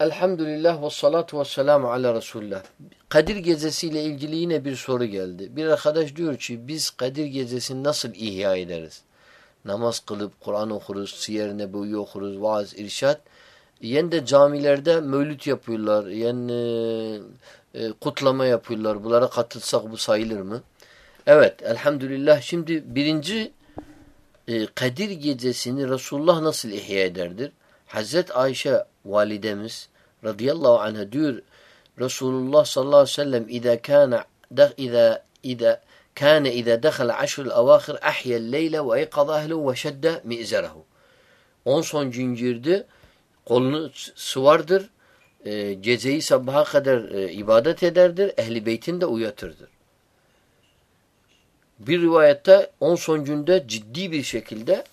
Elhamdülillah ve salatu ve selamu ala Resulullah. Kadir gecesiyle ilgili yine bir soru geldi. Bir arkadaş diyor ki biz Kadir gecesini nasıl ihya ederiz? Namaz kılıp Kur'an okuruz, siyer nebevi okuruz, vaaz, irşat. Yen de camilerde mevlüt yapıyorlar, yen e, e, kutlama yapıyorlar. Bunlara katılsak bu sayılır mı? Evet, elhamdülillah. Şimdi birinci e, Kadir gecesini Resulullah nasıl ihya ederdir? Hazret Ayşe validemiz radıyallahu anha diyor Resulullah sallallahu aleyhi ve sellem "İza kana iza iza kana iza dakhala ashrul awahir ahya leyle ve yaqada ahlu ve şedde mi'zarahu." On son cincirdi kolunu sıvardır. E, geceyi sabaha kadar e, ibadet ederdir. Ehli beytin de uyatırdır. Bir rivayette on son günde ciddi bir şekilde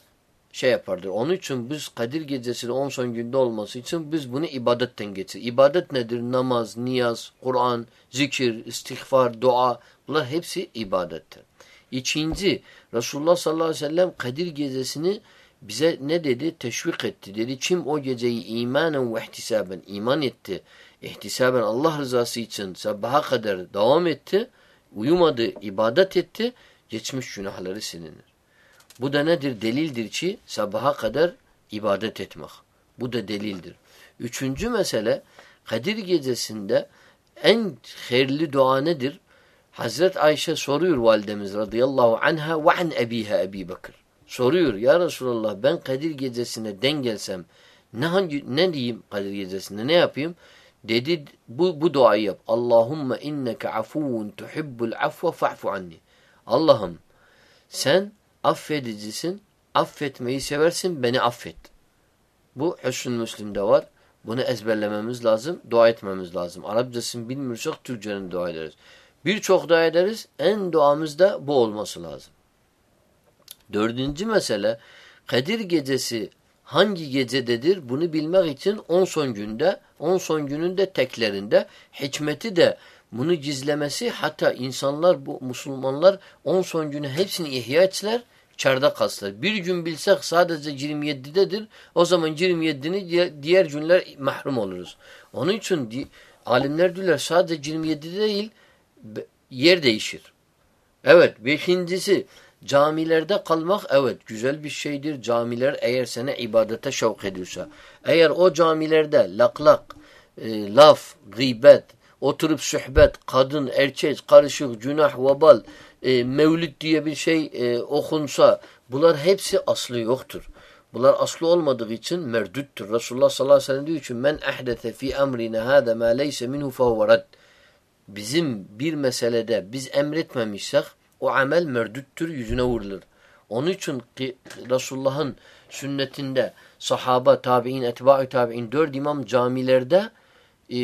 şey yapardır. Onun için biz Kadir gecesinin on son günde olması için biz bunu ibadetten geçir. İbadet nedir? Namaz, niyaz, Kur'an, zikir, istiğfar, dua bunlar hepsi ibadettir. İkinci, Resulullah sallallahu aleyhi ve sellem Kadir gecesini bize ne dedi? Teşvik etti. Dedi kim o geceyi imanen ve ihtisaben iman etti. İhtisaben Allah rızası için sabaha kadar devam etti. Uyumadı, ibadet etti. Geçmiş günahları silinir. Bu da nedir? Delildir ki sabaha kadar ibadet etmek. Bu da delildir. Üçüncü mesele Kadir gecesinde en hayırlı dua nedir? Hazret Ayşe soruyor validemiz radıyallahu anha ve an ebiha Ebi Bakır. Soruyor ya Resulallah ben Kadir gecesine den gelsem ne, hangi, ne diyeyim Kadir gecesinde ne yapayım? Dedi bu, bu duayı yap. Allahümme inneke afuvun tuhibbul afve fa'fu anni. Allah'ım sen affedicisin, affetmeyi seversin, beni affet. Bu Hüsnü Müslim'de var. Bunu ezberlememiz lazım, dua etmemiz lazım. Arapçasını bilmiyorsak Türkçenin dua ederiz. Birçok dua ederiz, en duamız da bu olması lazım. Dördüncü mesele, Kadir gecesi hangi gecededir bunu bilmek için on son günde, on son günün de teklerinde, hikmeti de bunu gizlemesi hatta insanlar, bu Müslümanlar on son günü hepsini ihya etseler, Çarda kalsınlar. Bir gün bilsek sadece 27'dedir. O zaman 27'ni diğer günler mahrum oluruz. Onun için alimler diyorlar sadece 27'de değil yer değişir. Evet. Beşincisi camilerde kalmak evet güzel bir şeydir. Camiler eğer sana ibadete şevk ediyorsa. Eğer o camilerde laklak, e, laf, gıybet, oturup sohbet, kadın, erkek, karışık, günah, vabal, e, mevlüt diye bir şey e, okunsa bunlar hepsi aslı yoktur. Bunlar aslı olmadığı için merdüttür. Resulullah sallallahu aleyhi ve sellem diyor ki men ehdete fi emrine hâze mâ leyse minhu fehuve Bizim bir meselede biz emretmemişsek o amel merdüttür, yüzüne vurulur. Onun için ki Resulullah'ın sünnetinde sahaba, tabi'in, etba'ü tabi'in dört imam camilerde e,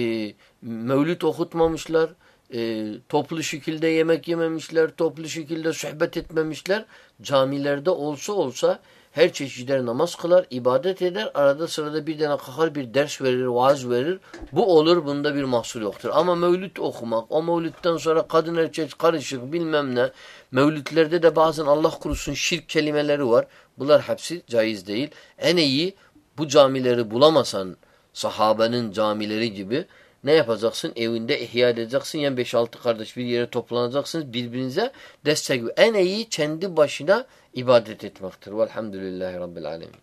mevlüt okutmamışlar, e, toplu şekilde yemek yememişler, toplu şekilde sohbet etmemişler. Camilerde olsa olsa her çeşitler namaz kılar, ibadet eder. Arada sırada bir tane kalkar bir ders verir, vaaz verir. Bu olur, bunda bir mahsur yoktur. Ama mevlüt okumak, o mevlütten sonra kadın erkek karışık bilmem ne. Mevlütlerde de bazen Allah kurusun şirk kelimeleri var. Bunlar hepsi caiz değil. En iyi bu camileri bulamasan sahabenin camileri gibi ne yapacaksın? Evinde ihya edeceksin. Yani 5-6 kardeş bir yere toplanacaksınız. Birbirinize destek. En iyi kendi başına ibadet etmektir. Velhamdülillahi Rabbil Alemin.